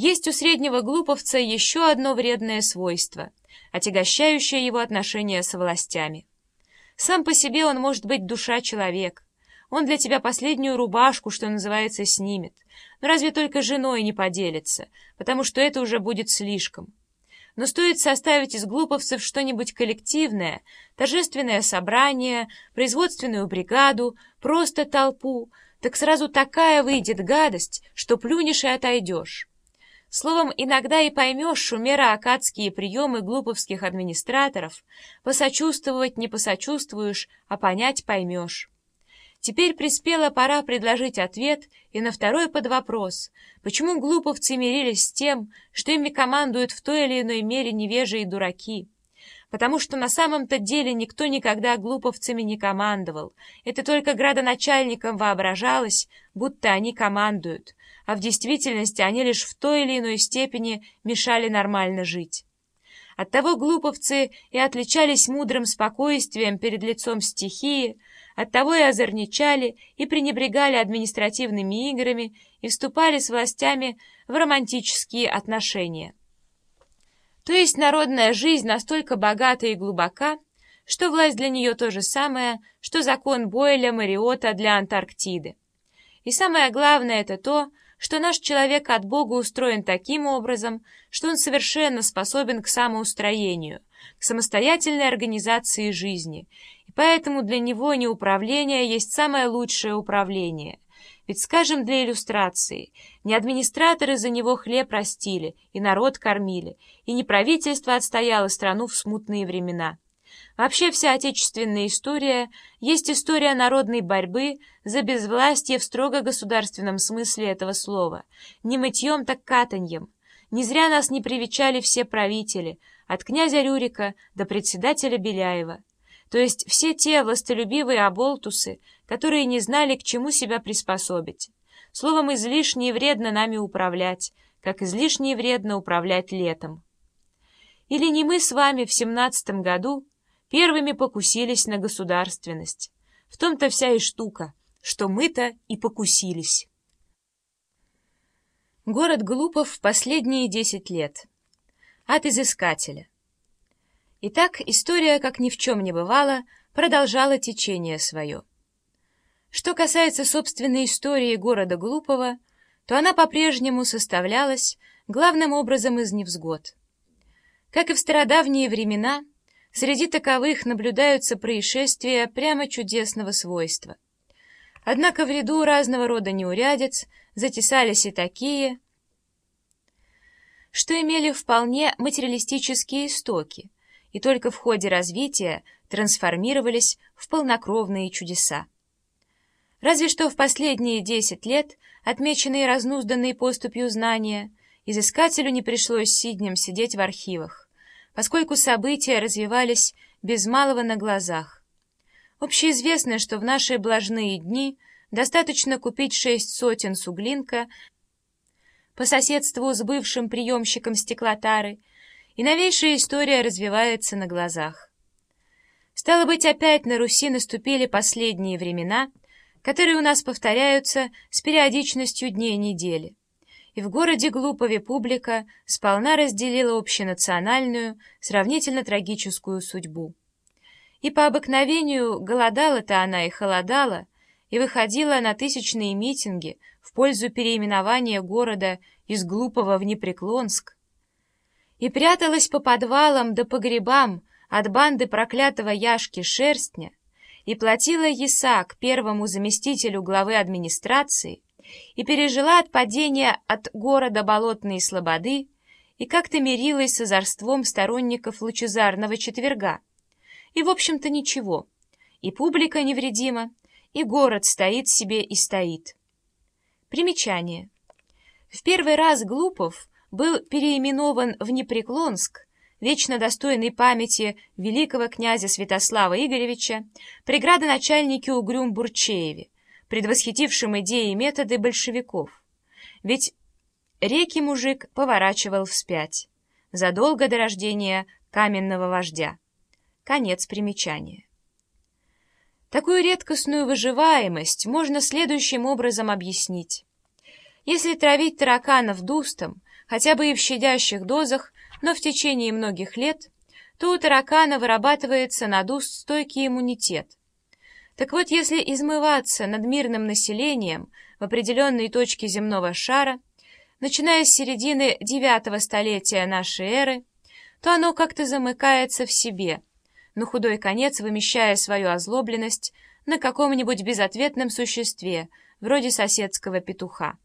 Есть у среднего глуповца еще одно вредное свойство, отягощающее его отношения со властями. Сам по себе он может быть душа человек. Он для тебя последнюю рубашку, что называется, снимет. Но разве только женой не поделится, потому что это уже будет слишком. Но стоит составить из глуповцев что-нибудь коллективное, торжественное собрание, производственную бригаду, просто толпу, так сразу такая выйдет гадость, что плюнешь и отойдешь. Словом, иногда и поймешь шумеро-акадские приемы глуповских администраторов, посочувствовать не посочувствуешь, а понять поймешь. Теперь приспела пора предложить ответ и на второй подвопрос, почему глуповцы мирились с тем, что ими командуют в той или иной мере невежие дураки. Потому что на самом-то деле никто никогда глуповцами не командовал. Это только градоначальникам воображалось, будто они командуют, а в действительности они лишь в той или иной степени мешали нормально жить. Оттого глуповцы и отличались мудрым спокойствием перед лицом стихии, оттого и озорничали, и пренебрегали административными играми, и вступали с властями в романтические отношения. То есть народная жизнь настолько богата и глубока, что власть для нее то же самое, что закон Бойля Мариота для Антарктиды. И самое главное это то, что наш человек от Бога устроен таким образом, что он совершенно способен к самоустроению, к самостоятельной организации жизни, и поэтому для него не управление есть самое лучшее управление. Ведь, скажем, для иллюстрации, не администраторы за него хлеб растили и народ кормили, и не правительство отстояло страну в смутные времена. Вообще вся отечественная история есть история народной борьбы за безвластие в строго государственном смысле этого слова. Не мытьем, так катаньем. Не зря нас не привечали все правители, от князя Рюрика до председателя Беляева. То есть все те властолюбивые оболтусы, которые не знали, к чему себя приспособить. Словом, излишне и вредно нами управлять, как излишне и вредно управлять летом. Или не мы с вами в семнадцатом году первыми покусились на государственность. В том-то вся и штука, что мы-то и покусились. Город Глупов в последние десять лет. От изыскателя. Итак, история, как ни в чем не бывало, продолжала течение свое. Что касается собственной истории города Глупого, то она по-прежнему составлялась главным образом из невзгод. Как и в стародавние времена, Среди таковых наблюдаются происшествия прямо чудесного свойства. Однако в ряду разного рода неурядиц затесались и такие, что имели вполне материалистические истоки и только в ходе развития трансформировались в полнокровные чудеса. Разве что в последние десять лет, отмеченные разнузданной поступью знания, изыскателю не пришлось сиднем сидеть в архивах поскольку события развивались без малого на глазах. Общеизвестно, что в наши блажные дни достаточно купить шесть сотен суглинка по соседству с бывшим приемщиком стеклотары, и новейшая история развивается на глазах. Стало быть, опять на Руси наступили последние времена, которые у нас повторяются с периодичностью дней недели и в городе Глупове публика сполна разделила общенациональную, сравнительно трагическую судьбу. И по обыкновению голодала-то она и холодала, и выходила на тысячные митинги в пользу переименования города из Глупого в Непреклонск, и пряталась по подвалам да погребам от банды проклятого Яшки Шерстня, и платила ЕСА первому заместителю главы администрации, и пережила от падения от города Болотные Слободы и как-то мирилась с озорством сторонников лучезарного четверга. И, в общем-то, ничего. И публика невредима, и город стоит себе и стоит. Примечание. В первый раз Глупов был переименован в Непреклонск, вечно достойной памяти великого князя Святослава Игоревича, при градоначальнике Угрюм-Бурчееве, предвосхитившим идеи и методы большевиков. Ведь реки мужик поворачивал вспять, задолго до рождения каменного вождя. Конец примечания. Такую редкостную выживаемость можно следующим образом объяснить. Если травить тараканов дустом, хотя бы и в щадящих дозах, но в течение многих лет, то у таракана вырабатывается на дуст стойкий иммунитет. Так вот, если измываться над мирным населением в определенной точке земного шара, начиная с середины девятого столетия нашей эры, то оно как-то замыкается в себе, на худой конец вымещая свою озлобленность на каком-нибудь безответном существе, вроде соседского петуха.